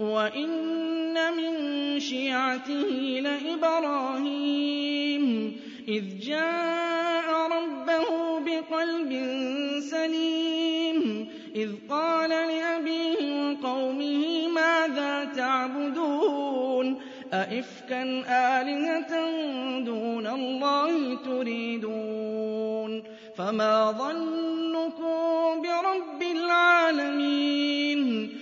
وَإِنَّ مِن شِيعَتِهِ لَإِبْرَاهِيمَ إِذْ جَاءَ رَبَّهُ بِقَلْبٍ سَلِيمٍ إِذْ قَالَ لِأَبِيهِ وَقَوْمِهِ مَاذَا تَعْبُدُونَ أَئِفْكًا آلِهَةً دُونَ اللَّهِ تُرِيدُونَ فَمَا ظَنُّكُم بِرَبِّ الْعَالَمِينَ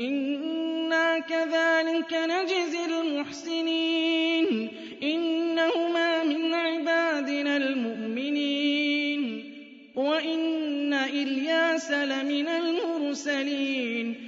إنا كذلك نجزي المحسنين إنهما من عبادنا المؤمنين وإن إلياس لمن المرسلين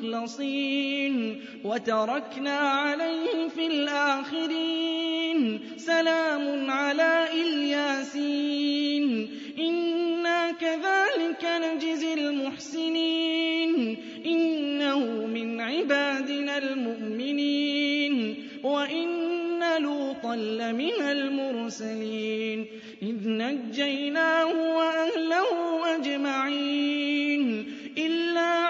المخلصين وتركنا عليه في الآخرين سلام على إلياسين إنا كذلك نجزي المحسنين إنه من عبادنا المؤمنين وإن لوطا لمن المرسلين إذ نجيناه وأهله أجمعين إلا